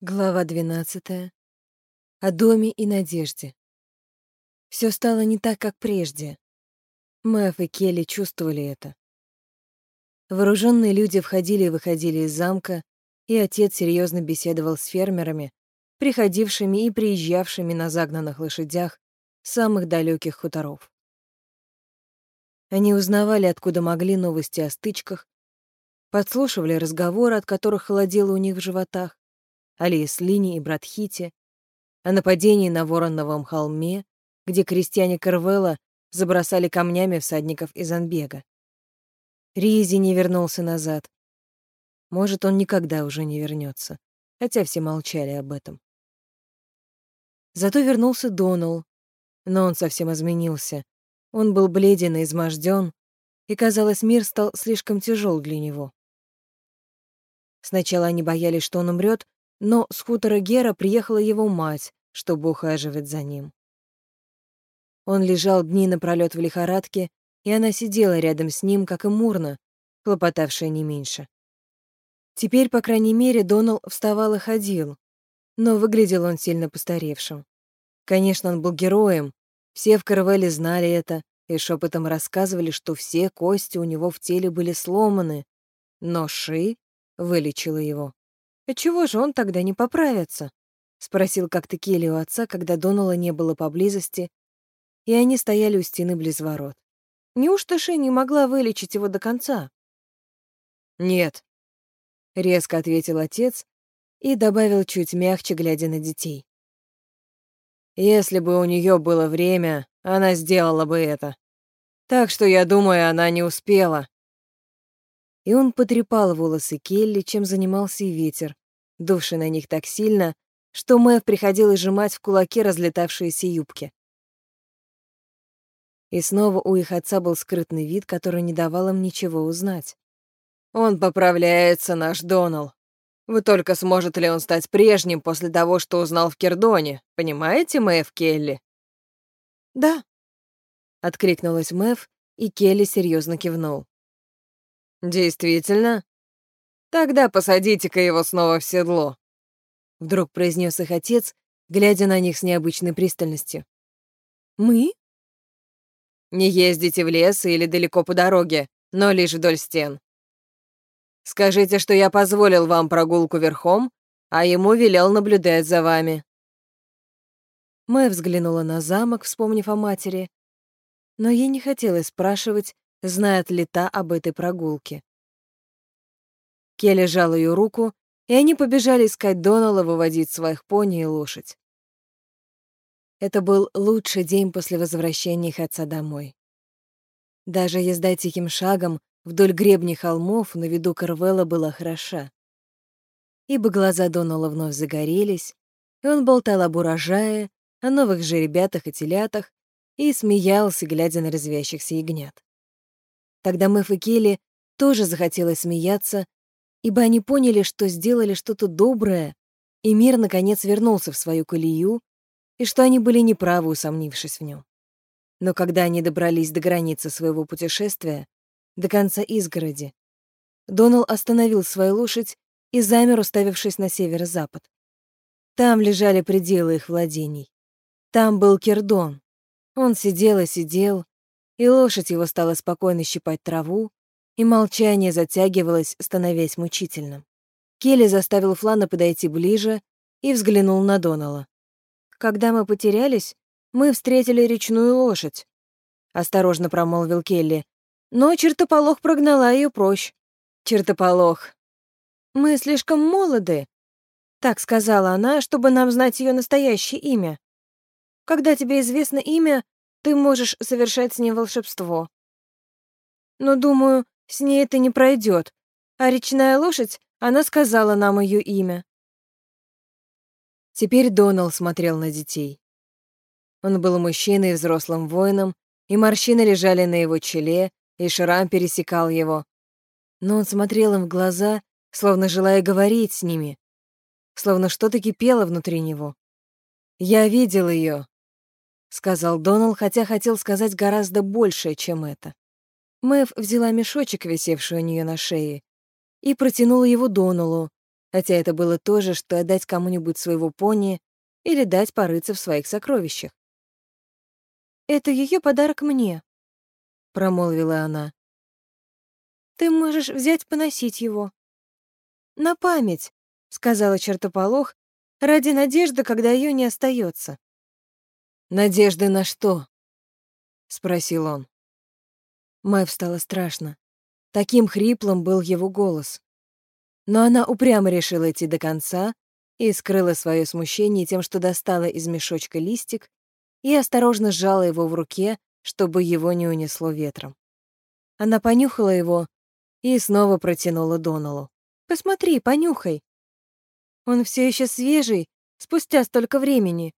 Глава 12. О доме и надежде. Все стало не так, как прежде. Мэв и Келли чувствовали это. Вооруженные люди входили и выходили из замка, и отец серьезно беседовал с фермерами, приходившими и приезжавшими на загнанных лошадях самых далеких хуторов. Они узнавали, откуда могли новости о стычках, подслушивали разговоры, от которых холодело у них в животах, о Лиеслине и Братхите, о нападении на Вороновом холме, где крестьяне Карвелла забросали камнями всадников из Анбега. Ризи не вернулся назад. Может, он никогда уже не вернется, хотя все молчали об этом. Зато вернулся Донал, но он совсем изменился. Он был бледен и изможден, и, казалось, мир стал слишком тяжел для него. Сначала они боялись, что он умрет, но с хутора Гера приехала его мать, чтобы ухаживать за ним. Он лежал дни напролёт в лихорадке, и она сидела рядом с ним, как и Мурна, хлопотавшая не меньше. Теперь, по крайней мере, Донал вставал и ходил, но выглядел он сильно постаревшим. Конечно, он был героем, все в Карвеле знали это и шепотом рассказывали, что все кости у него в теле были сломаны, но Ши вылечила его. «Отчего же он тогда не поправится?» — спросил как-то Келли у отца, когда Донала не было поблизости, и они стояли у стены близ ворот. Неужто Ши могла вылечить его до конца? «Нет», — резко ответил отец и добавил чуть мягче, глядя на детей. «Если бы у нее было время, она сделала бы это. Так что, я думаю, она не успела и он потрепал волосы Келли, чем занимался и ветер, дувший на них так сильно, что Мэв приходилось сжимать в кулаке разлетавшиеся юбки. И снова у их отца был скрытный вид, который не давал им ничего узнать. «Он поправляется, наш Донал. Вы только сможет ли он стать прежним после того, что узнал в Кердоне, понимаете, Мэв Келли?» «Да», — откликнулась Мэв, и Келли серьезно кивнул. «Действительно? Тогда посадите-ка его снова в седло», — вдруг произнес их отец, глядя на них с необычной пристальностью. «Мы?» «Не ездите в лес или далеко по дороге, но лишь вдоль стен. Скажите, что я позволил вам прогулку верхом, а ему велел наблюдать за вами». Мэй взглянула на замок, вспомнив о матери, но ей не хотелось спрашивать, знает ли та об этой прогулке. Келли жал ее руку, и они побежали искать Донала выводить своих пони и лошадь. Это был лучший день после возвращения их отца домой. Даже езда тихим шагом вдоль гребней холмов на виду Карвелла была хороша. Ибо глаза Донала вновь загорелись, и он болтал об урожае, о новых жеребятах и телятах и смеялся, глядя на резвящихся ягнят. Тогда Мэф и Келли тоже захотелось смеяться, ибо они поняли, что сделали что-то доброе, и мир, наконец, вернулся в свою колею, и что они были неправы, усомнившись в нем. Но когда они добрались до границы своего путешествия, до конца изгороди, Донал остановил свою лошадь и замер, уставившись на северо-запад. Там лежали пределы их владений. Там был Кердон. Он сидел и сидел, и лошадь его стала спокойно щипать траву, и молчание затягивалось, становясь мучительным. Келли заставил Флана подойти ближе и взглянул на Донала. «Когда мы потерялись, мы встретили речную лошадь», — осторожно промолвил Келли. «Но чертополох прогнала ее прочь». «Чертополох». «Мы слишком молоды», — так сказала она, чтобы нам знать ее настоящее имя. «Когда тебе известно имя, ты можешь совершать с ним волшебство. Но, думаю, с ней это не пройдет. А речная лошадь, она сказала нам ее имя. Теперь Донал смотрел на детей. Он был мужчиной и взрослым воином, и морщины лежали на его челе, и шрам пересекал его. Но он смотрел им в глаза, словно желая говорить с ними, словно что-то кипело внутри него. Я видел ее, — сказал Донал, хотя хотел сказать гораздо большее, чем это. Мэв взяла мешочек, висевший у нее на шее, и протянула его Доналу, хотя это было то же, что отдать кому-нибудь своего пони или дать порыться в своих сокровищах. «Это ее подарок мне», — промолвила она. «Ты можешь взять поносить его». «На память», — сказала чертополох, ради надежды, когда ее не остается. «Надежды на что?» — спросил он. Мэв стало страшно. Таким хриплым был его голос. Но она упрямо решила идти до конца и скрыла свое смущение тем, что достала из мешочка листик и осторожно сжала его в руке, чтобы его не унесло ветром. Она понюхала его и снова протянула Доналу. «Посмотри, понюхай. Он все еще свежий, спустя столько времени.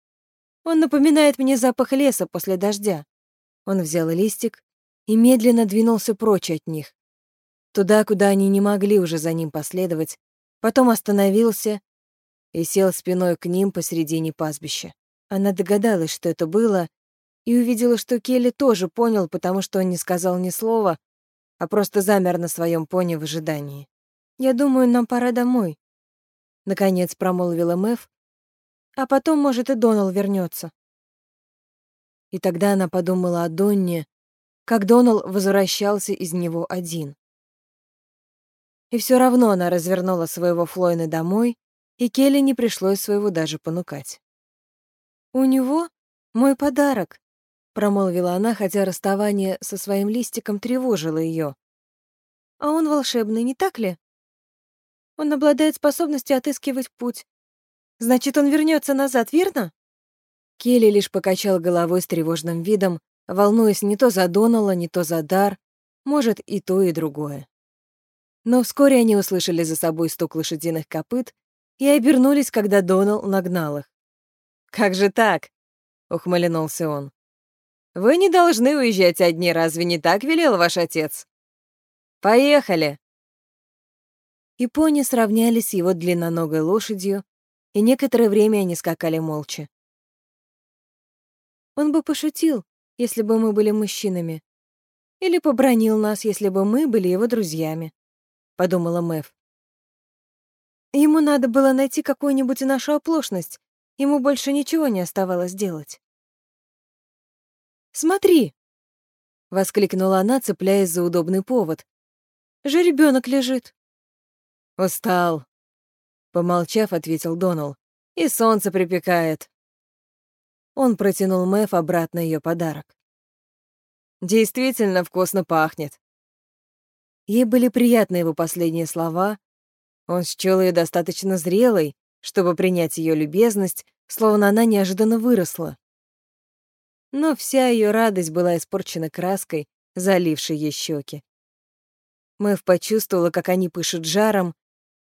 Он напоминает мне запах леса после дождя». Он взял листик и медленно двинулся прочь от них. Туда, куда они не могли уже за ним последовать, потом остановился и сел спиной к ним посредине пастбища. Она догадалась, что это было, и увидела, что Келли тоже понял, потому что он не сказал ни слова, а просто замер на своем пони в ожидании. «Я думаю, нам пора домой», — наконец промолвила Мэв, «а потом, может, и Донал вернется. И тогда она подумала о Донне, как Донал возвращался из него один. И все равно она развернула своего Флойна домой, и Келли не пришлось своего даже понукать. «У него мой подарок», — промолвила она, хотя расставание со своим листиком тревожило ее. «А он волшебный, не так ли? Он обладает способностью отыскивать путь. Значит, он вернется назад, верно?» Келли лишь покачал головой с тревожным видом, волнуясь не то за Донала, не то за Дар, может, и то, и другое. Но вскоре они услышали за собой стук лошадиных копыт и обернулись, когда Донал нагнал их. «Как же так?» — ухмыленулся он. «Вы не должны уезжать одни, разве не так велел ваш отец? Поехали!» И пони сравнялись с его длинноногой лошадью, и некоторое время они скакали молча. Он бы пошутил, если бы мы были мужчинами, или побронил нас, если бы мы были его друзьями, подумала Мэв. Ему надо было найти какую-нибудь нашу оплошность, Ему больше ничего не оставалось делать. «Смотри!» — воскликнула она, цепляясь за удобный повод. «Жеребёнок лежит». «Устал», — помолчав, ответил Донал. «И солнце припекает». Он протянул Мэв обратно ее подарок. «Действительно вкусно пахнет». Ей были приятны его последние слова. Он счёл ее достаточно зрелой, чтобы принять ее любезность, словно она неожиданно выросла. Но вся ее радость была испорчена краской, залившей ей щеки. Мэв почувствовала, как они пышут жаром,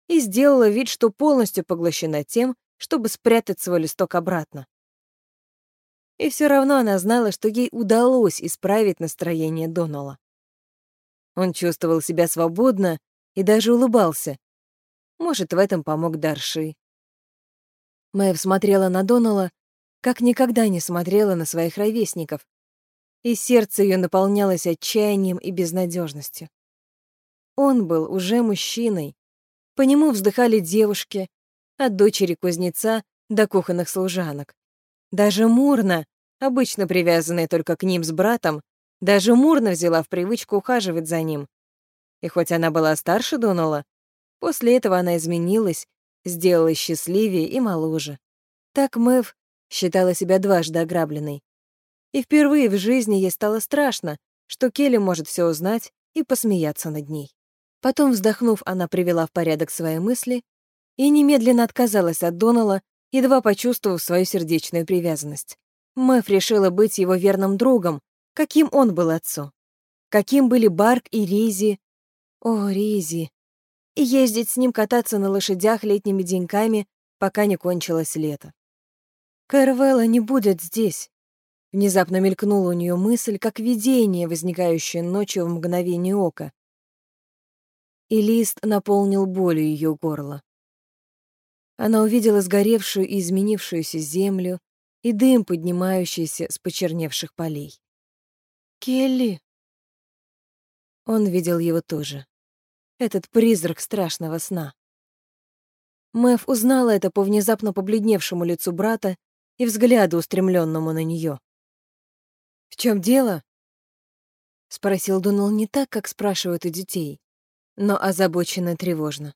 и сделала вид, что полностью поглощена тем, чтобы спрятать свой листок обратно. И все равно она знала, что ей удалось исправить настроение Донала. Он чувствовал себя свободно и даже улыбался. Может, в этом помог Дарши. Мэв смотрела на Донала, как никогда не смотрела на своих ровесников, и сердце ее наполнялось отчаянием и безнадежностью. Он был уже мужчиной. По нему вздыхали девушки, от дочери кузнеца до кухонных служанок. Даже Мурна, обычно привязанная только к ним с братом, даже Мурна взяла в привычку ухаживать за ним. И хоть она была старше Донала, после этого она изменилась сделалась счастливее и моложе. Так Мэв считала себя дважды ограбленной. И впервые в жизни ей стало страшно, что Келли может все узнать и посмеяться над ней. Потом, вздохнув, она привела в порядок свои мысли и немедленно отказалась от Донала, едва почувствовав свою сердечную привязанность. Мэв решила быть его верным другом, каким он был отцу. Каким были Барк и Ризи. О, Ризи, и ездить с ним кататься на лошадях летними деньками, пока не кончилось лето. Кэрвелла не будет здесь. Внезапно мелькнула у нее мысль, как видение, возникающее ночью в мгновение ока. И лист наполнил болью ее горло. Она увидела сгоревшую и изменившуюся землю и дым, поднимающийся с почерневших полей. «Келли!» Он видел его тоже этот призрак страшного сна. Мэв узнала это по внезапно побледневшему лицу брата и взгляду, устремленному на нее. «В чем дело?» — спросил Донал не так, как спрашивают у детей, но озабоченно тревожно.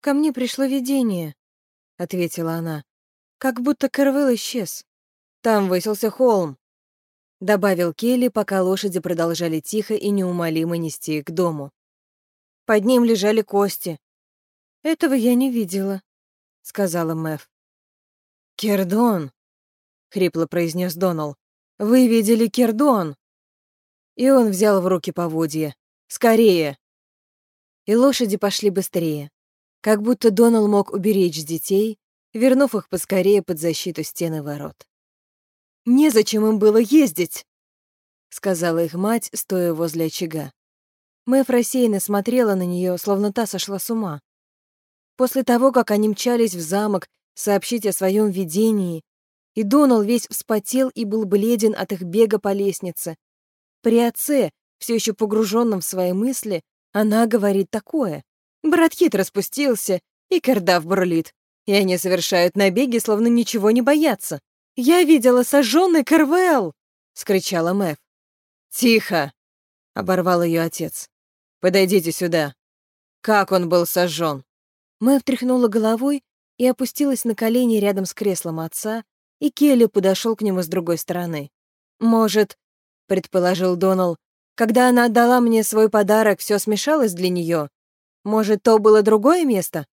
«Ко мне пришло видение», — ответила она, — «как будто Кэрвелл исчез. Там высился холм», — добавил Келли, пока лошади продолжали тихо и неумолимо нести их к дому. «Под ним лежали кости». «Этого я не видела», — сказала Мэв. «Кердон», — хрипло произнес Донал. «Вы видели Кердон?» И он взял в руки поводья. «Скорее!» И лошади пошли быстрее. Как будто Донал мог уберечь детей, вернув их поскорее под защиту стены ворот. «Незачем им было ездить!» — сказала их мать, стоя возле очага. Мэф рассеянно смотрела на нее, словно та сошла с ума. После того, как они мчались в замок сообщить о своем видении, и Донал весь вспотел и был бледен от их бега по лестнице. При отце, все еще погруженном в свои мысли, она говорит такое. Брат Хит распустился, и Кердав бурлит, и они совершают набеги, словно ничего не боятся. «Я видела сожженный Кервелл!» — скричала Мэв. «Тихо!» — оборвал ее отец. «Подойдите сюда. Как он был сожжен?» Мэв тряхнула головой и опустилась на колени рядом с креслом отца, и Келли подошел к нему с другой стороны. «Может, — предположил Донал, — когда она отдала мне свой подарок, все смешалось для нее. Может, то было другое место?»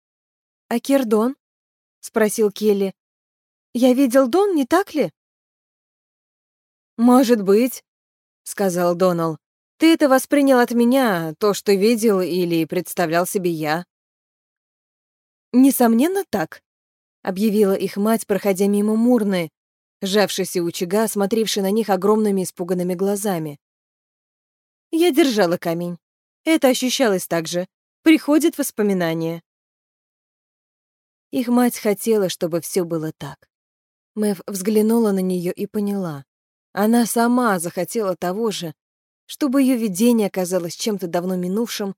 «А Кирдон?» — спросил Келли. «Я видел Дон, не так ли?» «Может быть», — сказал Донал. «Ты это воспринял от меня, то, что видел или представлял себе я». «Несомненно, так», объявила их мать, проходя мимо Мурны, сжавшейся у очага, смотревшей на них огромными испуганными глазами. Я держала камень. Это ощущалось так же. Приходит воспоминание. Их мать хотела, чтобы все было так. Мэв взглянула на нее и поняла. Она сама захотела того же, чтобы ее видение оказалось чем-то давно минувшим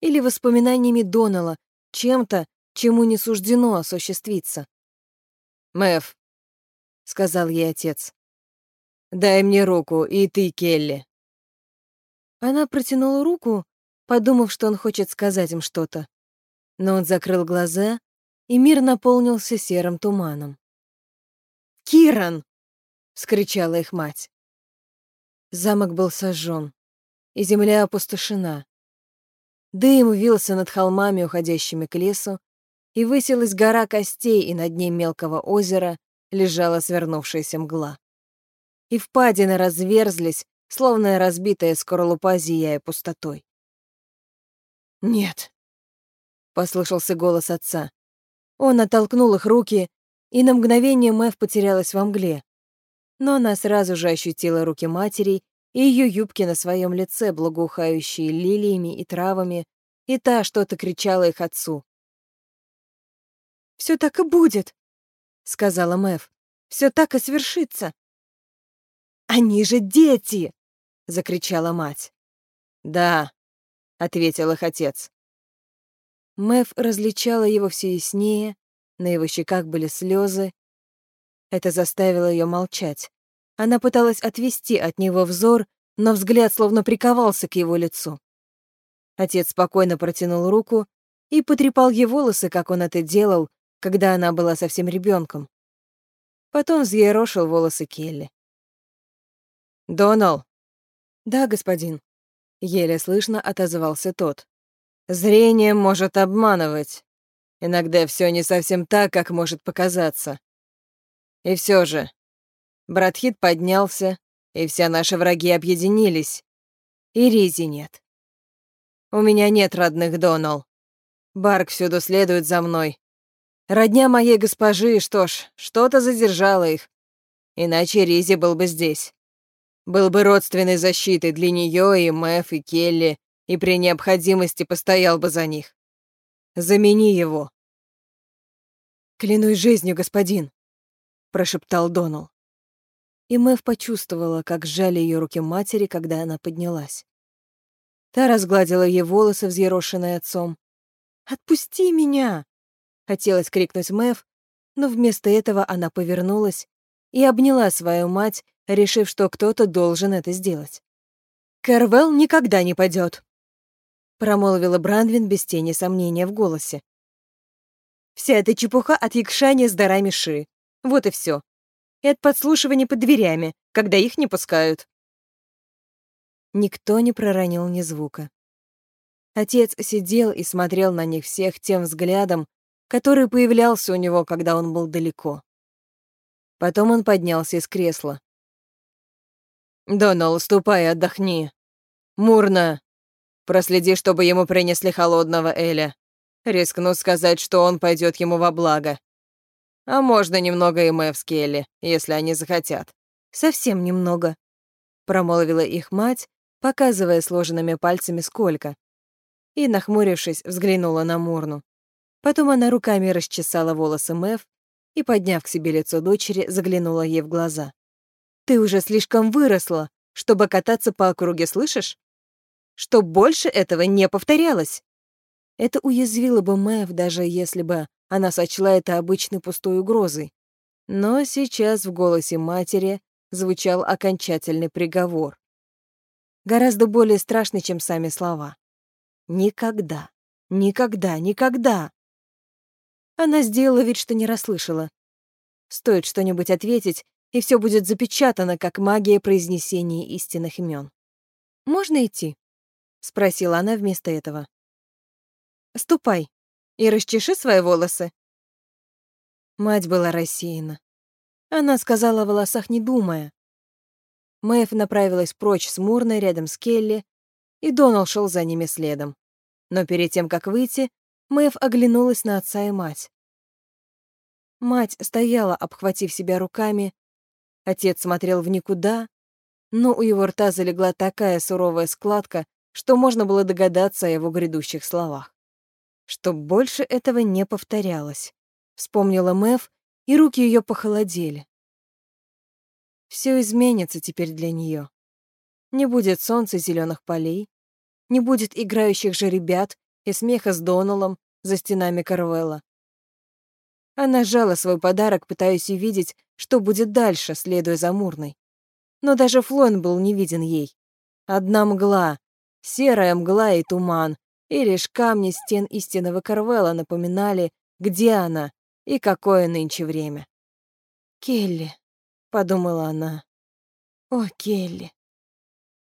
или воспоминаниями Донала, чем-то, чему не суждено осуществиться. «Мэв», — сказал ей отец, — «дай мне руку, и ты, Келли». Она протянула руку, подумав, что он хочет сказать им что-то. Но он закрыл глаза, и мир наполнился серым туманом. «Киран!» — скричала их мать. Замок был сожжен, и земля опустошена. Дым вился над холмами, уходящими к лесу, и высилась гора костей, и над ней мелкого озера лежала свернувшаяся мгла. И впадины разверзлись, словно разбитая скорлупа, зияя пустотой. «Нет», — послышался голос отца. Он оттолкнул их руки, и на мгновение Мэв потерялась во мгле. Но она сразу же ощутила руки матери и ее юбки на своем лице, благоухающие лилиями и травами, и та что-то кричала их отцу. Все так и будет», — сказала Мэв. Все так и свершится». «Они же дети!» — закричала мать. «Да», — ответил их отец. Мэв различала его все яснее, на его щеках были слезы. Это заставило ее молчать. Она пыталась отвести от него взор, но взгляд словно приковался к его лицу. Отец спокойно протянул руку и потрепал ей волосы, как он это делал, когда она была совсем ребенком. Потом взъерошил волосы Келли. «Донал!» «Да, господин», — еле слышно отозвался тот. «Зрение может обманывать. Иногда все не совсем так, как может показаться. И все же, Братхит поднялся, и все наши враги объединились. И Ризи нет. У меня нет родных, Донал. Барк всюду следует за мной, Родня моей госпожи, что ж, что-то задержало их. Иначе Ризи был бы здесь. Был бы родственной защитой для нее и Мэф, и Келли, и при необходимости постоял бы за них. Замени его. «Клянусь жизнью, господин», — прошептал Донал. И Мэв почувствовала, как сжали ее руки матери, когда она поднялась. Та разгладила ей волосы, взъерошенные отцом. «Отпусти меня!» Хотелось крикнуть Мэв, но вместо этого она повернулась и обняла свою мать, решив, что кто-то должен это сделать. «Кэрвелл никогда не пойдет, промолвила Брандвин без тени сомнения в голосе. «Вся эта чепуха от якшания с дарами Ши. Вот и все. И от подслушивания под дверями, когда их не пускают». Никто не проронил ни звука. Отец сидел и смотрел на них всех тем взглядом, который появлялся у него, когда он был далеко. Потом он поднялся из кресла. «Донал, ступай отдохни. Мурно. Проследи, чтобы ему принесли холодного Эля. Рискну сказать, что он пойдет ему во благо. А можно немного и Мэв с если они захотят». «Совсем немного», — промолвила их мать, показывая сложенными пальцами сколько. И, нахмурившись, взглянула на Мурну. Потом она руками расчесала волосы Мэв и, подняв к себе лицо дочери, заглянула ей в глаза. «Ты уже слишком выросла, чтобы кататься по округе, слышишь? Чтоб больше этого не повторялось!» Это уязвило бы Мэв, даже если бы она сочла это обычной пустой угрозой. Но сейчас в голосе матери звучал окончательный приговор. Гораздо более страшный, чем сами слова. «Никогда, никогда, никогда!» Она сделала вид, что не расслышала. Стоит что-нибудь ответить, и все будет запечатано, как магия произнесения истинных имен. «Можно идти?» — спросила она вместо этого. «Ступай и расчеши свои волосы». Мать была рассеяна. Она сказала о волосах, не думая. Мэйв направилась прочь с Мурной рядом с Келли, и Донал шел за ними следом. Но перед тем, как выйти, Мэв оглянулась на отца и мать. Мать стояла, обхватив себя руками. Отец смотрел в никуда, но у его рта залегла такая суровая складка, что можно было догадаться о его грядущих словах. Чтоб больше этого не повторялось. Вспомнила Мэв, и руки ее похолодели. Все изменится теперь для нее. Не будет солнца зеленых полей, не будет играющих же ребят и смеха с Доналом за стенами Карвелла. Она сжала свой подарок, пытаясь увидеть, что будет дальше, следуя за Мурной. Но даже Флойн был не виден ей. Одна мгла, серая мгла и туман, и лишь камни стен истинного Карвелла напоминали, где она и какое нынче время. «Келли», — подумала она, — «о, Келли».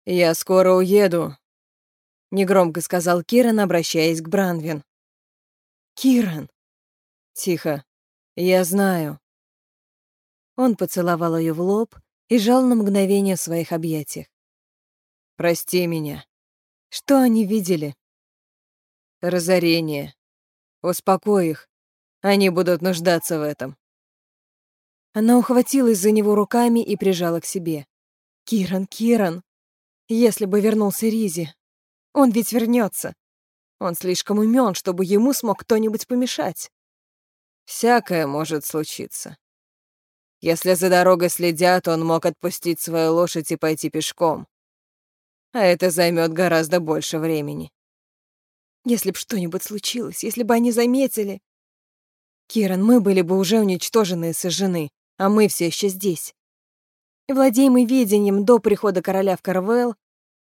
«Я скоро уеду», негромко сказал Киран, обращаясь к Бранвин. Киран. Тихо. Я знаю. Он поцеловал ее в лоб и жал на мгновение в своих объятиях. Прости меня. Что они видели? Разорение. Успокой их. Они будут нуждаться в этом. Она ухватилась за него руками и прижала к себе. Киран, Киран. Если бы вернулся Ризи, он ведь вернется. Он слишком умен, чтобы ему смог кто-нибудь помешать. Всякое может случиться. Если за дорогой следят, он мог отпустить свою лошадь и пойти пешком. А это займет гораздо больше времени. Если б что-нибудь случилось, если бы они заметили... Киран, мы были бы уже уничтожены и сожжены, а мы все еще здесь. Владеемый видением до прихода короля в Карвелл,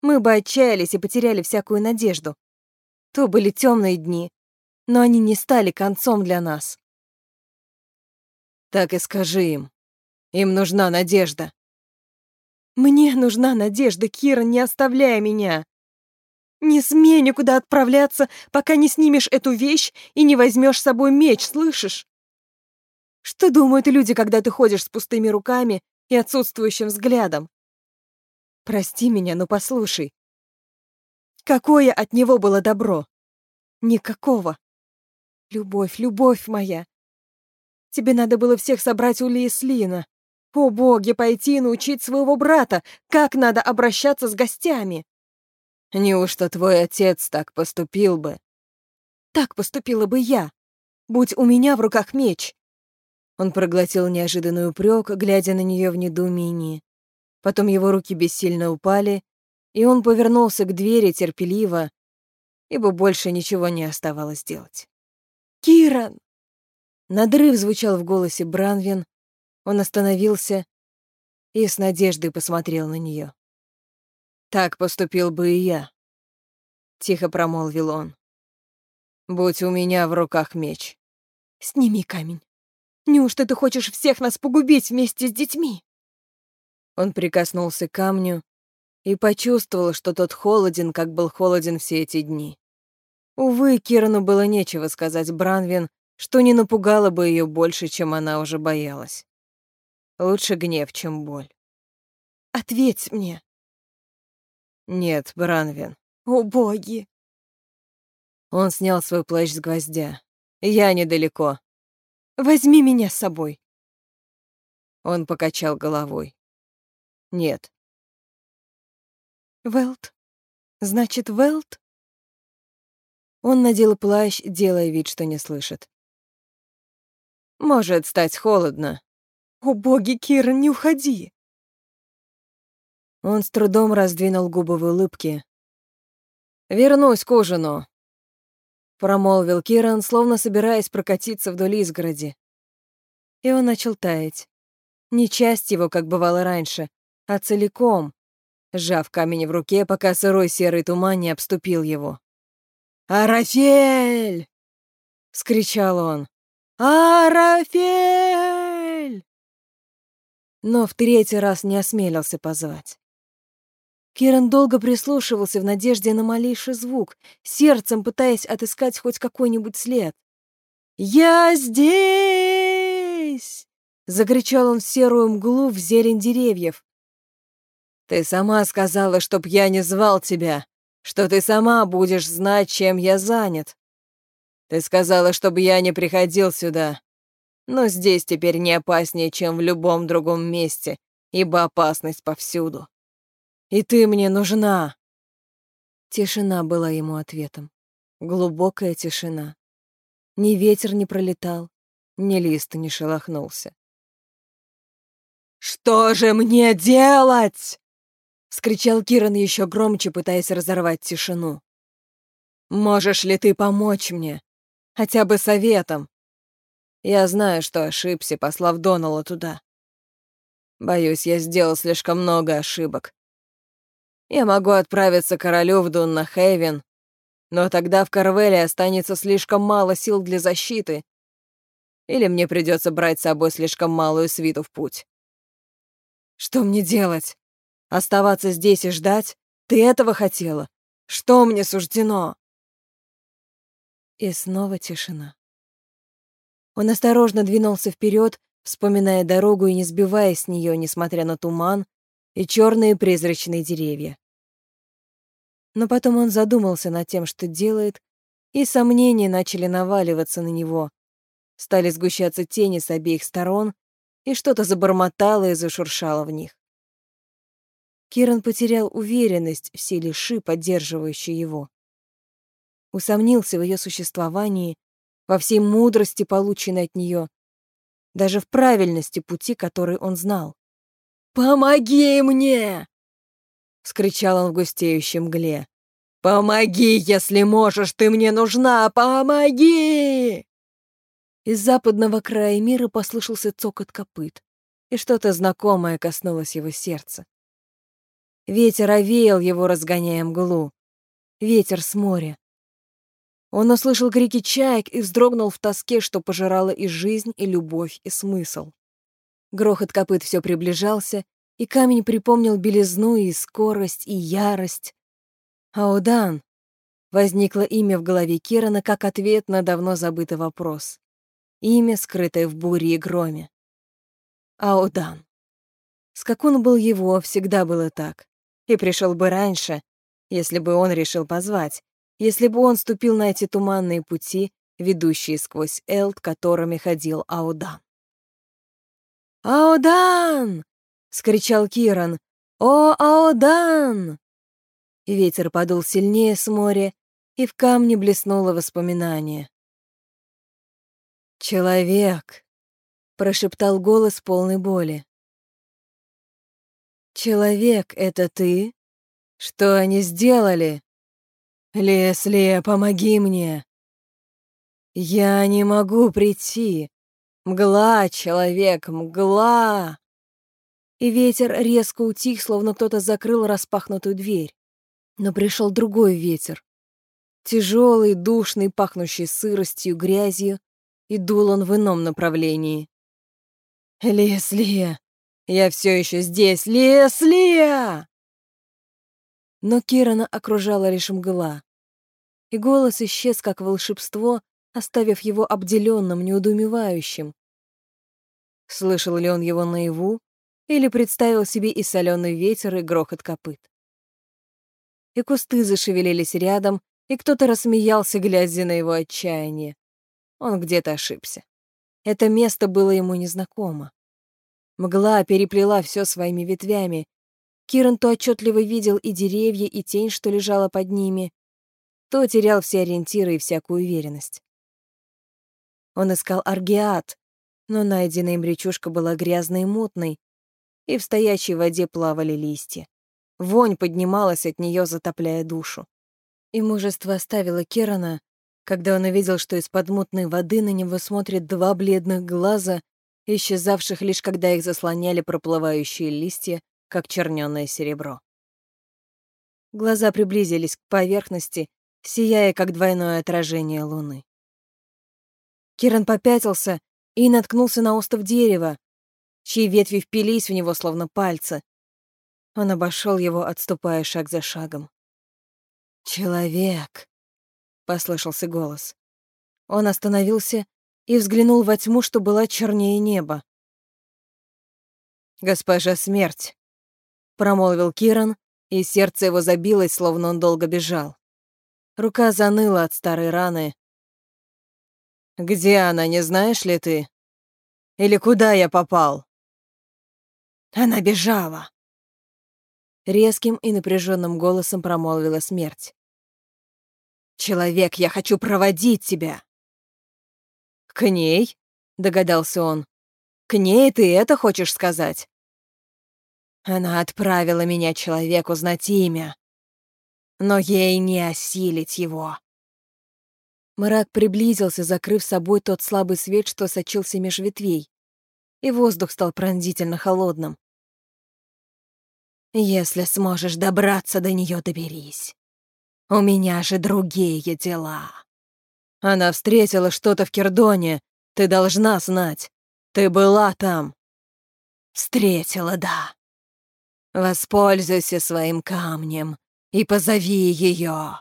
мы бы отчаялись и потеряли всякую надежду. То были темные дни, но они не стали концом для нас. Так и скажи им. Им нужна надежда. Мне нужна надежда, Кира, не оставляй меня. Не смей никуда отправляться, пока не снимешь эту вещь и не возьмешь с собой меч, слышишь? Что думают люди, когда ты ходишь с пустыми руками и отсутствующим взглядом? Прости меня, но послушай. Какое от него было добро? Никакого. Любовь, любовь моя. Тебе надо было всех собрать у Лиеслина. О, боги, пойти и научить своего брата, как надо обращаться с гостями. Неужто твой отец так поступил бы? Так поступила бы я. Будь у меня в руках меч. Он проглотил неожиданный упрек, глядя на нее в недоумении. Потом его руки бессильно упали, и он повернулся к двери терпеливо, ибо больше ничего не оставалось делать. «Киран!» Надрыв звучал в голосе Бранвин. Он остановился и с надеждой посмотрел на нее. «Так поступил бы и я», — тихо промолвил он. «Будь у меня в руках меч». «Сними камень. Неужто ты хочешь всех нас погубить вместе с детьми?» Он прикоснулся к камню и почувствовал, что тот холоден, как был холоден все эти дни. Увы, Кирану было нечего сказать Бранвин, что не напугало бы ее больше, чем она уже боялась. Лучше гнев, чем боль. «Ответь мне!» «Нет, Бранвин». «О, боги!» Он снял свой плащ с гвоздя. «Я недалеко». «Возьми меня с собой». Он покачал головой. «Нет». «Велт? Значит, Велт?» Он надел плащ, делая вид, что не слышит. «Может стать холодно». «О боги, Кира, не уходи!» Он с трудом раздвинул губы в улыбке. «Вернусь к ужину», — промолвил Киран, словно собираясь прокатиться вдоль изгороди. И он начал таять. Не часть его, как бывало раньше, а целиком, сжав камень в руке, пока сырой серый туман не обступил его. «Арафель!» — скричал он. «Арафель!» Но в третий раз не осмелился позвать. Киран долго прислушивался в надежде на малейший звук, сердцем пытаясь отыскать хоть какой-нибудь след. «Я здесь!» — закричал он в серую мглу в зелень деревьев. «Ты сама сказала, чтоб я не звал тебя!» что ты сама будешь знать, чем я занят. Ты сказала, чтобы я не приходил сюда. Но здесь теперь не опаснее, чем в любом другом месте, ибо опасность повсюду. И ты мне нужна. Тишина была ему ответом. Глубокая тишина. Ни ветер не пролетал, ни лист не шелохнулся. «Что же мне делать?» Скричал Киран еще громче, пытаясь разорвать тишину. «Можешь ли ты помочь мне? Хотя бы советом? Я знаю, что ошибся, послав Донала туда. Боюсь, я сделал слишком много ошибок. Я могу отправиться королю в Дунна-Хейвен, но тогда в Карвеле останется слишком мало сил для защиты, или мне придется брать с собой слишком малую свиту в путь. Что мне делать? Оставаться здесь и ждать? Ты этого хотела? Что мне суждено?» И снова тишина. Он осторожно двинулся вперед, вспоминая дорогу и не сбиваясь с нее, несмотря на туман и черные призрачные деревья. Но потом он задумался над тем, что делает, и сомнения начали наваливаться на него. Стали сгущаться тени с обеих сторон, и что-то забормотало и зашуршало в них. Киран потерял уверенность в силе Ши, поддерживающей его. Усомнился в ее существовании, во всей мудрости, полученной от нее, даже в правильности пути, который он знал. «Помоги мне!» — скричал он в густеющем мгле. «Помоги, если можешь, ты мне нужна! Помоги!» Из западного края мира послышался цокот копыт, и что-то знакомое коснулось его сердца. Ветер овеял его, разгоняя мглу. Ветер с моря. Он услышал крики чаек и вздрогнул в тоске, что пожирала и жизнь, и любовь, и смысл. Грохот копыт все приближался, и камень припомнил белизну и скорость, и ярость. Аудан. Возникло имя в голове Кирана как ответ на давно забытый вопрос. Имя, скрытое в буре и громе. Аудан. Скакун был его, всегда было так и пришел бы раньше, если бы он решил позвать, если бы он ступил на эти туманные пути, ведущие сквозь Элт, которыми ходил Аудан. «Аудан!» — скричал Киран. «О, Аудан!» Ветер подул сильнее с моря, и в камне блеснуло воспоминание. «Человек!» — прошептал голос полной боли. «Человек, это ты? Что они сделали? Лесли, помоги мне!» «Я не могу прийти. Мгла, человек, мгла!» И ветер резко утих, словно кто-то закрыл распахнутую дверь. Но пришел другой ветер. Тяжелый, душный, пахнущий сыростью, грязью, и дул он в ином направлении. «Леслия! Я все еще здесь! Леслия!» Но Кирана окружала лишь мгла. И голос исчез, как волшебство, оставив его обделенным, неудумевающим. Слышал ли он его наяву, или представил себе и соленый ветер, и грохот копыт. И кусты зашевелились рядом, и кто-то рассмеялся, глядя на его отчаяние. Он где-то ошибся. Это место было ему незнакомо. Мгла переплела все своими ветвями. Киран то отчетливо видел и деревья, и тень, что лежала под ними, то терял все ориентиры и всякую уверенность. Он искал аргиат, но найденная им речушка была грязной и мутной, и в стоячей воде плавали листья. Вонь поднималась от нее, затопляя душу. И мужество оставило Керана, когда он увидел, что из-под мутной воды на него смотрят два бледных глаза, исчезавших лишь когда их заслоняли проплывающие листья, как чернёное серебро. Глаза приблизились к поверхности, сияя, как двойное отражение луны. Киран попятился и наткнулся на остов дерева, чьи ветви впились в него, словно пальцы. Он обошел его, отступая шаг за шагом. «Человек!» — послышался голос. Он остановился и взглянул во тьму, что была чернее неба. «Госпожа Смерть!» — промолвил Киран, и сердце его забилось, словно он долго бежал. Рука заныла от старой раны. «Где она, не знаешь ли ты? Или куда я попал?» Она бежала!» Резким и напряженным голосом промолвила смерть. «Человек, я хочу проводить тебя!» «К ней?» — догадался он. «К ней ты это хочешь сказать?» Она отправила меня человеку знать имя, но ей не осилить его. Мрак приблизился, закрыв собой тот слабый свет, что сочился меж ветвей, и воздух стал пронзительно холодным. Если сможешь добраться до нее, доберись. У меня же другие дела. Она встретила что-то в Кирдоне. Ты должна знать. Ты была там. Встретила, да. Воспользуйся своим камнем и позови ее.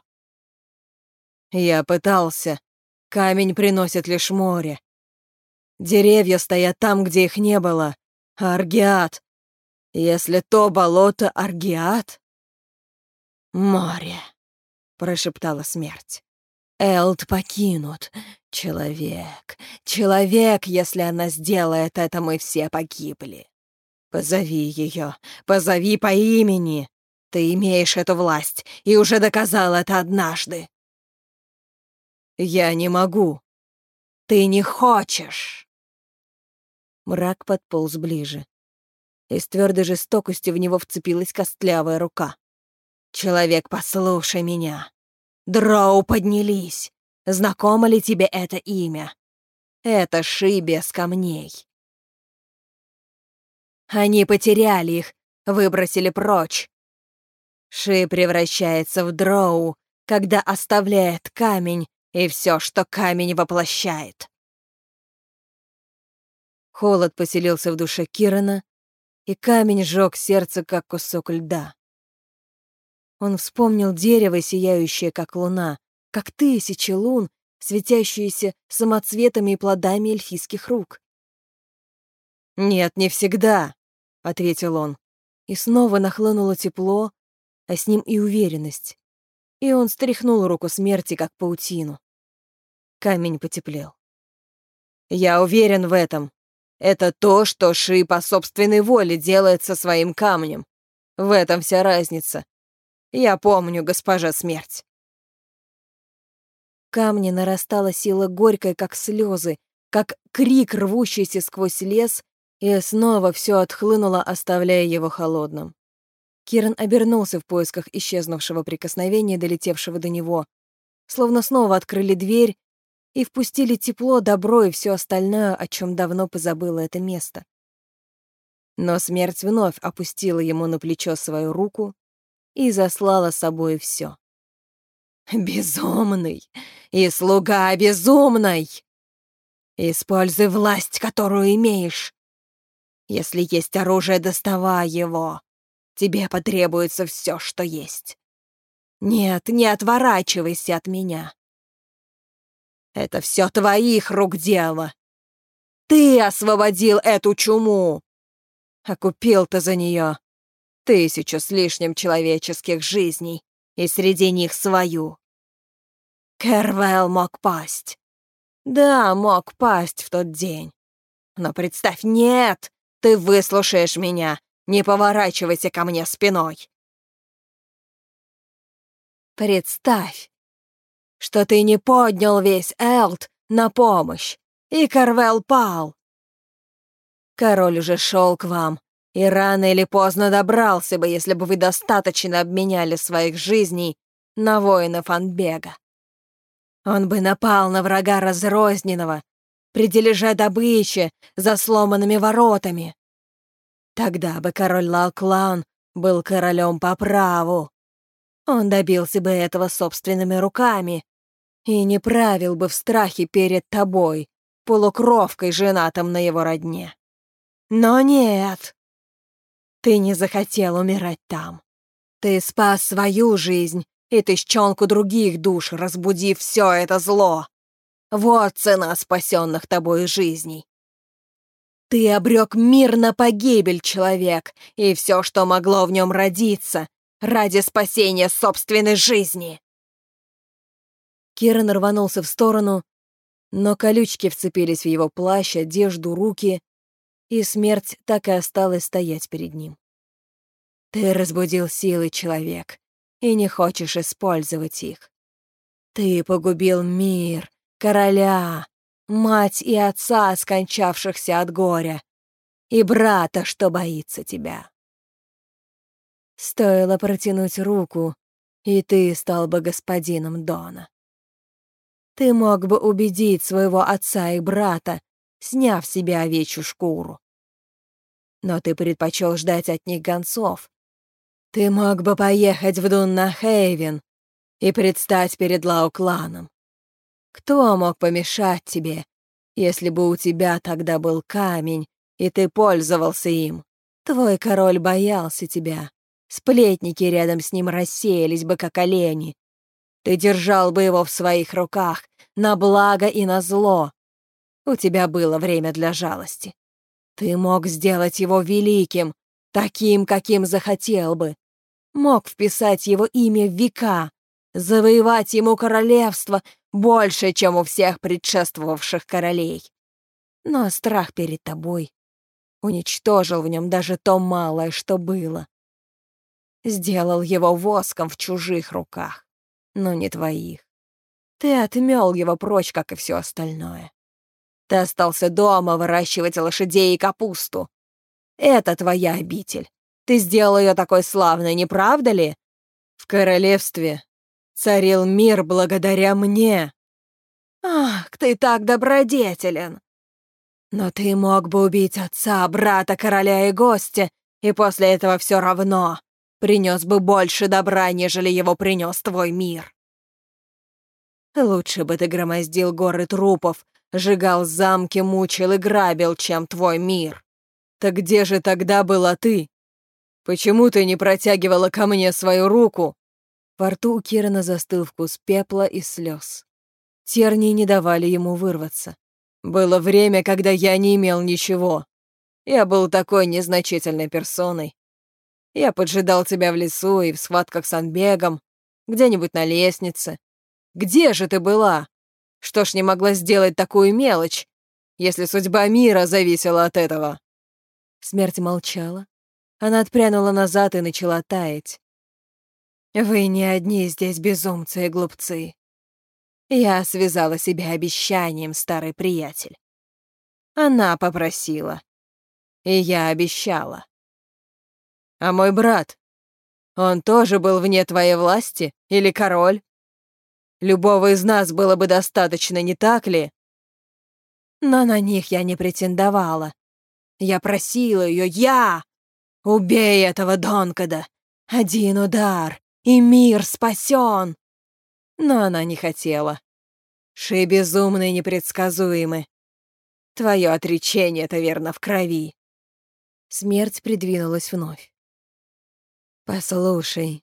Я пытался. Камень приносит лишь море. Деревья стоят там, где их не было. Аргиат если то болото Аргиат? Море, прошептала смерть. Элд покинут. Человек, человек, если она сделает это, мы все погибли. Позови ее, позови по имени. Ты имеешь эту власть и уже доказал это однажды. Я не могу. Ты не хочешь. Мрак подполз ближе и с твердой жестокостью в него вцепилась костлявая рука. «Человек, послушай меня. Дроу поднялись. Знакомо ли тебе это имя? Это Ши без камней. Они потеряли их, выбросили прочь. Ши превращается в дроу, когда оставляет камень и все, что камень воплощает. Холод поселился в душе Кирана, и камень сжег сердце, как кусок льда. Он вспомнил дерево, сияющее, как луна, как тысячи лун, светящиеся самоцветами и плодами эльфийских рук. «Нет, не всегда», — ответил он. И снова нахлынуло тепло, а с ним и уверенность. И он стряхнул руку смерти, как паутину. Камень потеплел. «Я уверен в этом», это то, что Ши по собственной воле делает со своим камнем. В этом вся разница. Я помню, госпожа смерть. камне нарастала сила горькая, как слезы, как крик, рвущийся сквозь лес, и снова все отхлынуло, оставляя его холодным. Киран обернулся в поисках исчезнувшего прикосновения, долетевшего до него. Словно снова открыли дверь, и впустили тепло, добро и все остальное, о чем давно позабыло это место. Но смерть вновь опустила ему на плечо свою руку и заслала с собой все. «Безумный и слуга безумной! Используй власть, которую имеешь. Если есть оружие, доставай его. Тебе потребуется все, что есть. Нет, не отворачивайся от меня. Это все твоих рук дело. Ты освободил эту чуму. А купил ты за нее тысячу с лишним человеческих жизней, и среди них свою. Кервелл мог пасть. Да, мог пасть в тот день. Но представь, нет, ты выслушаешь меня, не поворачивайся ко мне спиной. Представь, что ты не поднял весь Элт на помощь, и Карвел пал. Король уже шел к вам, и рано или поздно добрался бы, если бы вы достаточно обменяли своих жизней на воинов Анбега. Он бы напал на врага разрозненного, предележа добычи за сломанными воротами. Тогда бы король Лалклан был королем по праву. Он добился бы этого собственными руками и не правил бы в страхе перед тобой, полукровкой, женатым на его родне. Но нет, ты не захотел умирать там. Ты спас свою жизнь и тысячонку других душ, разбудив все это зло. Вот цена спасенных тобой жизней. Ты обрек мир на погибель, человек, и все, что могло в нем родиться, ради спасения собственной жизни. Киран рванулся в сторону, но колючки вцепились в его плащ, одежду, руки, и смерть так и осталась стоять перед ним. Ты разбудил силы, человек, и не хочешь использовать их. Ты погубил мир, короля, мать и отца, скончавшихся от горя, и брата, что боится тебя. Стоило протянуть руку, и ты стал бы господином Дона. Ты мог бы убедить своего отца и брата, сняв себе овечью шкуру. Но ты предпочел ждать от них гонцов. Ты мог бы поехать в Дунна-Хейвен и предстать перед Лаукланом. Кто мог помешать тебе, если бы у тебя тогда был камень, и ты пользовался им? Твой король боялся тебя. Сплетники рядом с ним рассеялись бы, как олени. Ты держал бы его в своих руках, на благо и на зло. У тебя было время для жалости. Ты мог сделать его великим, таким, каким захотел бы. Мог вписать его имя в века, завоевать ему королевство больше, чем у всех предшествовавших королей. Но страх перед тобой уничтожил в нем даже то малое, что было. Сделал его воском в чужих руках, но не твоих. Ты отмел его прочь, как и все остальное. Ты остался дома выращивать лошадей и капусту. Это твоя обитель. Ты сделал ее такой славной, не правда ли? В королевстве царил мир благодаря мне. Ах, ты так добродетелен. Но ты мог бы убить отца, брата, короля и гостя, и после этого все равно принес бы больше добра, нежели его принес твой мир. Лучше бы ты громоздил горы трупов, сжигал замки, мучил и грабил, чем твой мир. Так где же тогда была ты? Почему ты не протягивала ко мне свою руку во рту у Кирана застыл вкус пепла и слез. Тернии не давали ему вырваться. Было время, когда я не имел ничего. Я был такой незначительной персоной. Я поджидал тебя в лесу и в схватках с Анбегом, где-нибудь на лестнице. Где же ты была? Что ж не могла сделать такую мелочь, если судьба мира зависела от этого?» Смерть молчала. Она отпрянула назад и начала таять. Вы не одни здесь безумцы и глупцы. Я связала себя обещанием, старый приятель. Она попросила. И я обещала. А мой брат, он тоже был вне твоей власти? Или король? Любого из нас было бы достаточно, не так ли? Но на них я не претендовала. Я просила ее, я! Убей этого Донкада! Один удар, и мир спасен! Но она не хотела. Ши безумны и непредсказуемы. Твое отречение-то верно в крови. Смерть придвинулась вновь. Послушай,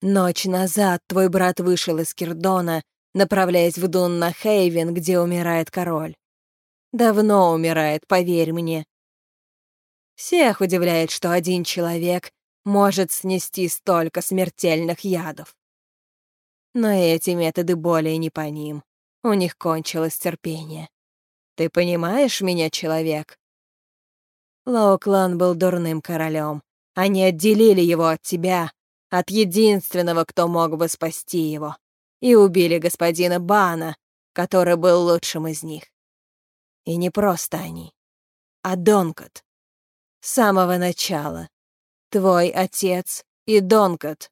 ночь назад твой брат вышел из Кирдона, направляясь в Дунна Хейвен, где умирает король. Давно умирает, поверь мне. Всех удивляет, что один человек может снести столько смертельных ядов. Но эти методы более не по ним. У них кончилось терпение. Ты понимаешь меня, человек? Лауклан был дурным королем. Они отделили его от тебя, от единственного, кто мог бы спасти его, и убили господина Бана, который был лучшим из них. И не просто они, а Донкот. С самого начала. Твой отец и Донкот.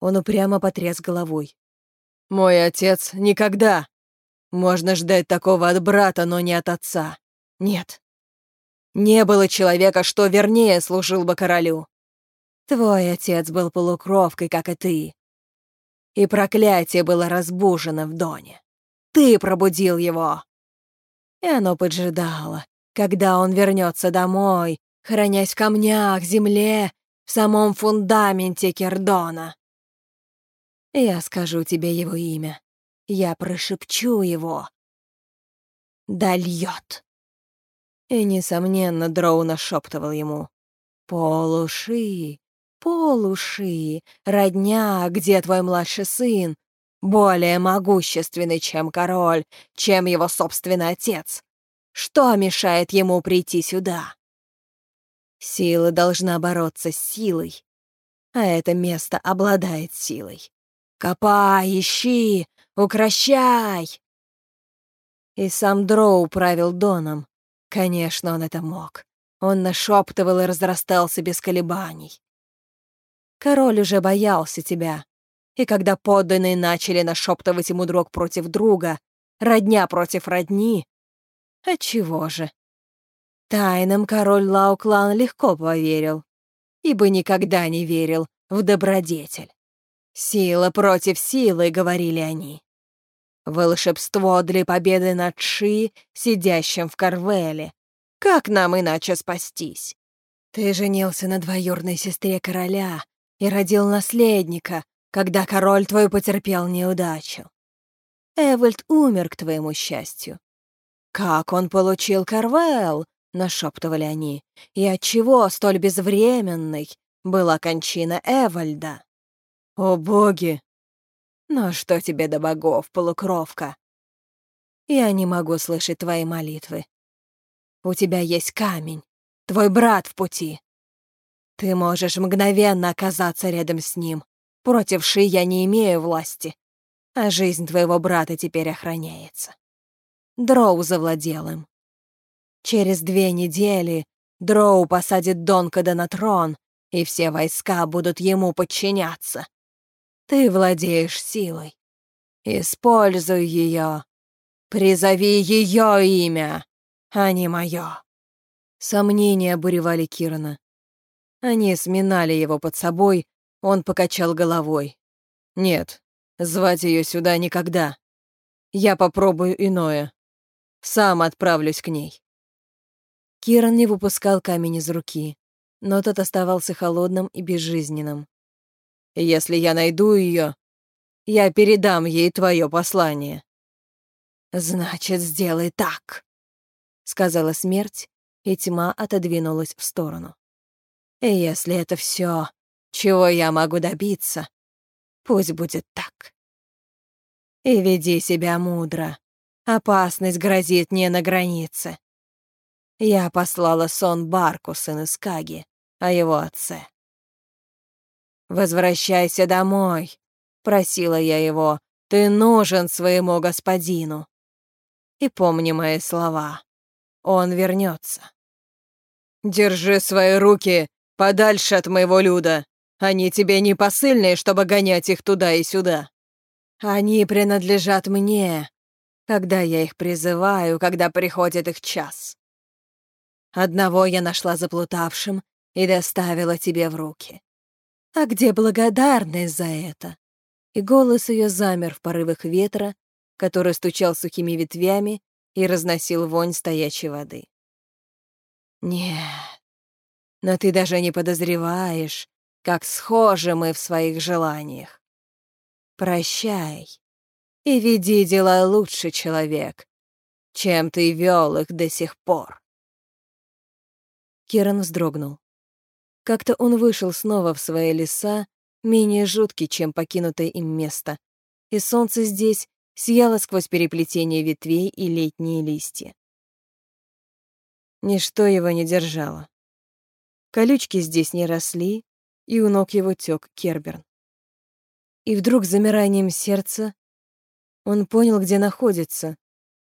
Он упрямо потряс головой. Мой отец никогда. Можно ждать такого от брата, но не от отца. Нет. Не было человека, что вернее служил бы королю. Твой отец был полукровкой, как и ты. И проклятие было разбужено в Доне. Ты пробудил его и оно поджидало, когда он вернется домой, хранясь в камнях, земле, в самом фундаменте Кердона. Я скажу тебе его имя. Я прошепчу его. Дольет. И, несомненно, Дроу нашептывал ему. «Полуши, полуши, родня, где твой младший сын? более могущественный, чем король, чем его собственный отец. Что мешает ему прийти сюда? Сила должна бороться с силой, а это место обладает силой. Копай, ищи, укращай! И сам Дроу правил Доном. Конечно, он это мог. Он нашептывал и разрастался без колебаний. Король уже боялся тебя, и когда подданные начали нашептывать ему друг против друга, родня против родни, отчего же? Тайнам король Лауклан легко поверил, ибо никогда не верил в добродетель. «Сила против силы», — говорили они. «Волшебство для победы над Ши, сидящим в Карвеле. Как нам иначе спастись? Ты женился на двоюродной сестре короля и родил наследника, когда король твой потерпел неудачу. Эвальд умер к твоему счастью. Как он получил Карвел? Нашептывали они. И отчего столь безвременной была кончина Эвальда? О боги! Но что тебе до богов, полукровка? Я не могу слышать твои молитвы. У тебя есть камень, твой брат в пути. Ты можешь мгновенно оказаться рядом с ним, Против Ши я не имею власти, а жизнь твоего брата теперь охраняется. Дроу завладел им. Через две недели Дроу посадит Донкада на трон, и все войска будут ему подчиняться. Ты владеешь силой. Используй ее. Призови ее имя, а не мое. Сомнения обуревали Кирана. Они сминали его под собой, он покачал головой. «Нет, звать ее сюда никогда. Я попробую иное. Сам отправлюсь к ней». Киран не выпускал камень из руки, но тот оставался холодным и безжизненным. «Если я найду ее, я передам ей твое послание». «Значит, сделай так», — сказала смерть, и тьма отодвинулась в сторону. «И если это все, чего я могу добиться? Пусть будет так. И веди себя мудро. Опасность грозит не на границе. Я послала сон Барку, сын Искаги, о его отце. «Возвращайся домой», — просила я его, — «ты нужен своему господину». И помни мои слова, он вернется. «Держи свои руки подальше от моего люда», они тебе не посыльные, чтобы гонять их туда и сюда. Они принадлежат мне, когда я их призываю, когда приходит их час. Одного я нашла заплутавшим и доставила тебе в руки. А где благодарность за это? И голос ее замер в порывах ветра, который стучал сухими ветвями и разносил вонь стоячей воды. Нет, но ты даже не подозреваешь, как схожи мы в своих желаниях. Прощай и веди дела лучше, человек, чем ты вел их до сих пор. Киран вздрогнул. Как-то он вышел снова в свои леса, менее жуткий, чем покинутое им место, и солнце здесь сияло сквозь переплетение ветвей и летние листья. Ничто его не держало. Колючки здесь не росли, и у ног его тёк Керберн. И вдруг замиранием сердца он понял, где находится.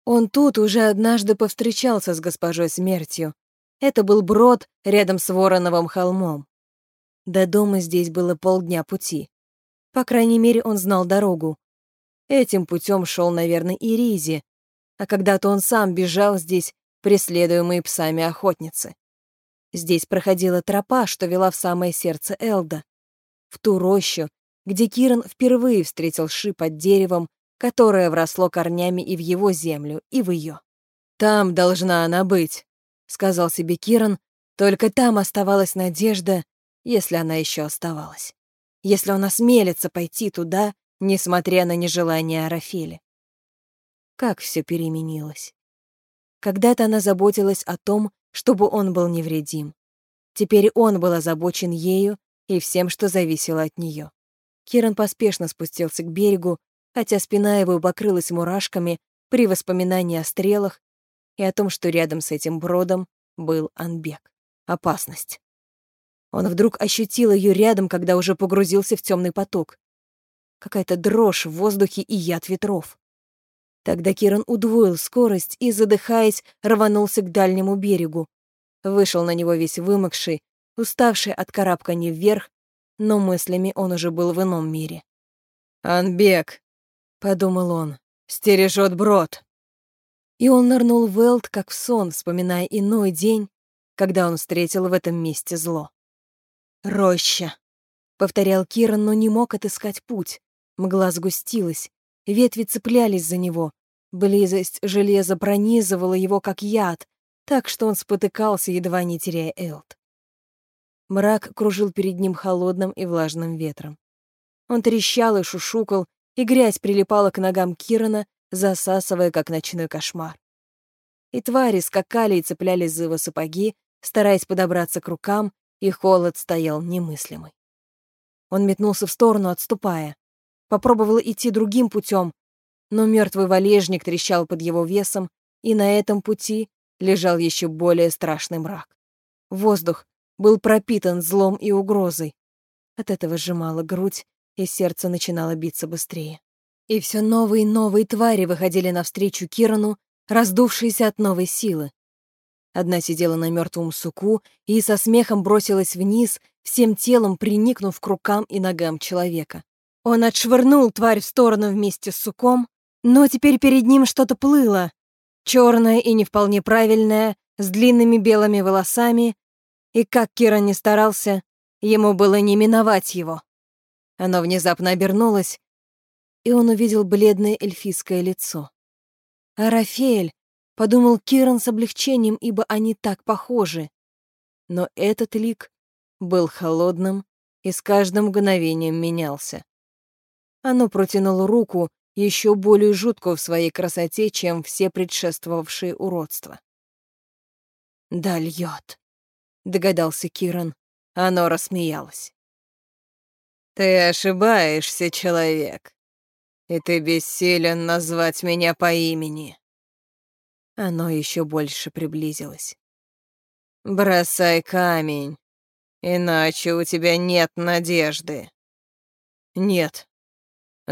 Он тут уже однажды повстречался с госпожой смертью. Это был брод рядом с Вороновым холмом. До дома здесь было полдня пути. По крайней мере, он знал дорогу. Этим путем шел, наверное, и Ризи, а когда-то он сам бежал здесь, преследуемый псами охотницы. Здесь проходила тропа, что вела в самое сердце Элда, в ту рощу, где Киран впервые встретил шип под деревом, которое вросло корнями и в его землю, и в ее. «Там должна она быть», — сказал себе Киран, только там оставалась надежда, если она еще оставалась. Если он осмелится пойти туда, несмотря на нежелание Арафели. Как все переменилось. Когда-то она заботилась о том, чтобы он был невредим. Теперь он был озабочен ею и всем, что зависело от нее. Киран поспешно спустился к берегу, хотя спина его покрылась мурашками при воспоминании о стрелах и о том, что рядом с этим бродом был Анбек. Опасность. Он вдруг ощутил ее рядом, когда уже погрузился в темный поток. Какая-то дрожь в воздухе и яд ветров. Тогда Киран удвоил скорость и, задыхаясь, рванулся к дальнему берегу. Вышел на него весь вымокший, уставший от карабкания вверх, но мыслями он уже был в ином мире. «Анбек», — подумал он, — «стережет брод». И он нырнул в Элт, как в сон, вспоминая иной день, когда он встретил в этом месте зло. «Роща», — повторял Киран, но не мог отыскать путь. Мгла сгустилась, Ветви цеплялись за него. Близость железа пронизывала его, как яд, так что он спотыкался, едва не теряя Элт. Мрак кружил перед ним холодным и влажным ветром. Он трещал и шушукал, и грязь прилипала к ногам Кирана, засасывая, как ночной кошмар. И твари скакали и цеплялись за его сапоги, стараясь подобраться к рукам, и холод стоял немыслимый. Он метнулся в сторону, отступая. Попробовала идти другим путем, но мертвый валежник трещал под его весом, и на этом пути лежал еще более страшный мрак. Воздух был пропитан злом и угрозой. От этого сжимала грудь, и сердце начинало биться быстрее. И все новые и новые твари выходили навстречу Кирану, раздувшиеся от новой силы. Одна сидела на мертвом суку и со смехом бросилась вниз, всем телом приникнув к рукам и ногам человека. Он отшвырнул тварь в сторону вместе с суком, но теперь перед ним что-то плыло, черное и не вполне правильное, с длинными белыми волосами, и как Кира не старался, ему было не миновать его. Оно внезапно обернулось, и он увидел бледное эльфийское лицо. «Арафель!» — подумал Киран с облегчением, ибо они так похожи. Но этот лик был холодным и с каждым мгновением менялся. Оно протянуло руку, еще более жуткую в своей красоте, чем все предшествовавшие уродства. «Да льет», — догадался Киран. Оно рассмеялось. «Ты ошибаешься, человек, и ты бессилен назвать меня по имени». Оно еще больше приблизилось. «Бросай камень, иначе у тебя нет надежды». «Нет»,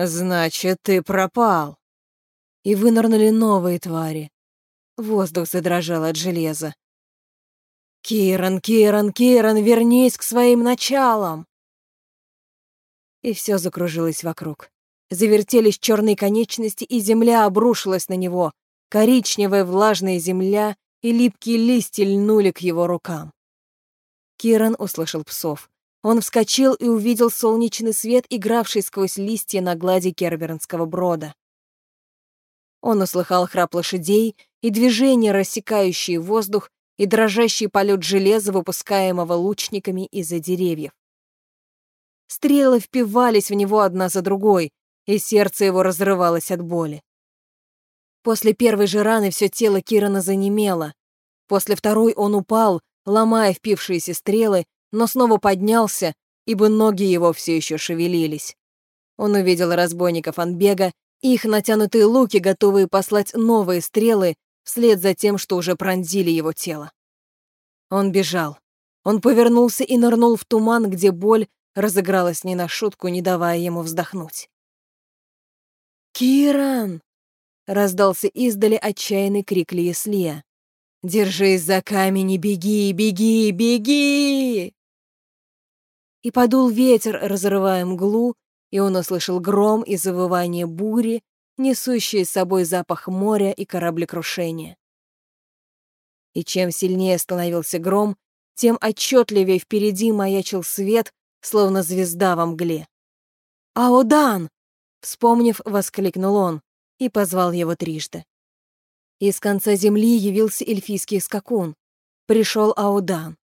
«Значит, ты пропал!» И вынырнули новые твари. Воздух задрожал от железа. «Киран, Киран, Киран, вернись к своим началам!» И все закружилось вокруг. Завертелись черные конечности, и земля обрушилась на него. Коричневая влажная земля и липкие листья льнули к его рукам. Киран услышал псов. Он вскочил и увидел солнечный свет, игравший сквозь листья на глади Кербернского брода. Он услыхал храп лошадей и движения, рассекающие воздух, и дрожащий полет железа, выпускаемого лучниками из-за деревьев. Стрелы впивались в него одна за другой, и сердце его разрывалось от боли. После первой же раны все тело Кирана занемело. После второй он упал, ломая впившиеся стрелы, но снова поднялся, ибо ноги его все еще шевелились. Он увидел разбойников Анбега их натянутые луки, готовые послать новые стрелы вслед за тем, что уже пронзили его тело. Он бежал. Он повернулся и нырнул в туман, где боль разыгралась не на шутку, не давая ему вздохнуть. «Киран!» — раздался издали отчаянный крик Лиеслия. «Держись за камень и беги, беги, беги!» И подул ветер, разрывая мглу, и он услышал гром и завывание бури, несущие с собой запах моря и кораблекрушения. И чем сильнее становился гром, тем отчетливее впереди маячил свет, словно звезда во мгле. «Аудан!» Вспомнив, воскликнул он и позвал его трижды. Из конца земли явился эльфийский скакун. Пришел Аудан.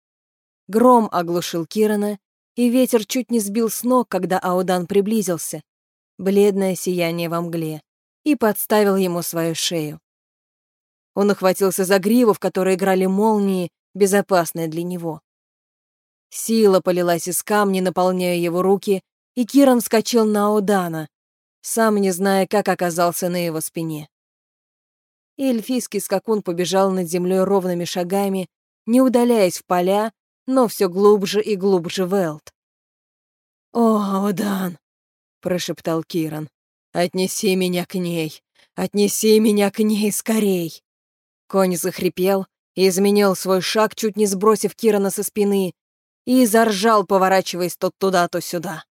Гром оглушил Кирана, и ветер чуть не сбил с ног, когда Аудан приблизился, бледное сияние во мгле, и подставил ему свою шею. Он ухватился за гриву, в которой играли молнии, безопасные для него. Сила полилась из камня, наполняя его руки, и Киран вскочил на Аудана, сам не зная, как оказался на его спине. И эльфийский скакун побежал над землей ровными шагами, не удаляясь в поля, но все глубже и глубже в Элт. «О, Одан!» — прошептал Киран. «Отнеси меня к ней! Отнеси меня к ней скорей!» Конь захрипел и изменил свой шаг, чуть не сбросив Кирана со спины, и заржал, поворачиваясь то туда, то сюда.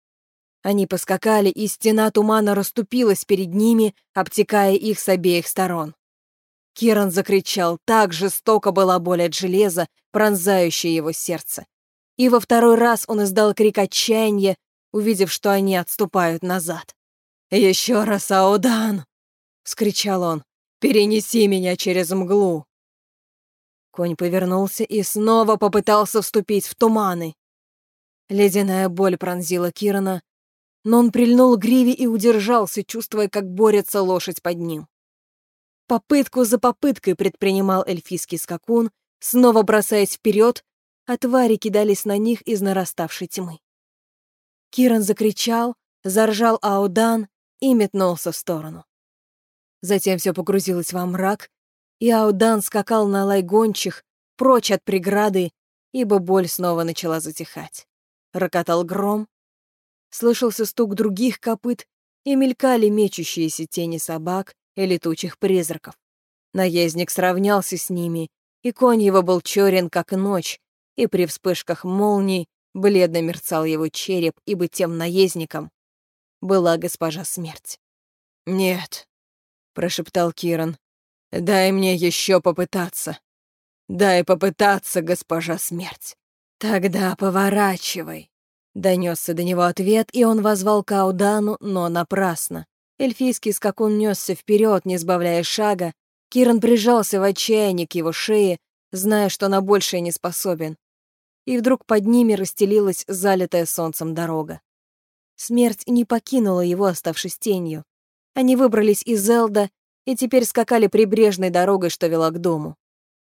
Они поскакали, и стена тумана расступилась перед ними, обтекая их с обеих сторон. Киран закричал, так жестоко была боль от железа, пронзающая его сердце. И во второй раз он издал крик отчаяния, увидев, что они отступают назад. «Еще раз, Аудан!» — вскричал он. «Перенеси меня через мглу!» Конь повернулся и снова попытался вступить в туманы. Ледяная боль пронзила Кирана, но он прильнул к гриве и удержался, чувствуя, как борется лошадь под ним. Попытку за попыткой предпринимал эльфийский скакун, снова бросаясь вперед, а твари кидались на них из нараставшей тьмы. Киран закричал, заржал Аудан и метнулся в сторону. Затем все погрузилось во мрак, и Аудан скакал на лай гончих, прочь от преграды, ибо боль снова начала затихать. Рокотал гром, слышался стук других копыт и мелькали мечущиеся тени собак и летучих призраков. Наездник сравнялся с ними, и конь его был черен, как ночь, и при вспышках молний бледно мерцал его череп, ибо тем наездником была госпожа смерть. «Нет», — прошептал Киран, — «дай мне еще попытаться. Дай попытаться, госпожа смерть. Тогда поворачивай». Донесся до него ответ, и он возвал Каудану, но напрасно. Эльфийский скакун несся вперед, не сбавляя шага. Киран прижался в отчаянии к его шее, зная, что на большее не способен. И вдруг под ними расстелилась залитая солнцем дорога. Смерть не покинула его, оставшись тенью. Они выбрались из Элда и теперь скакали прибрежной дорогой, что вела к дому.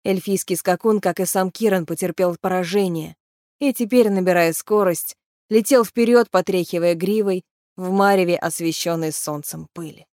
Эльфийский скакун, как и сам Киран, потерпел поражение. И теперь, набирая скорость, летел вперед, потряхивая гривой, в мареве, освещенной солнцем пыли.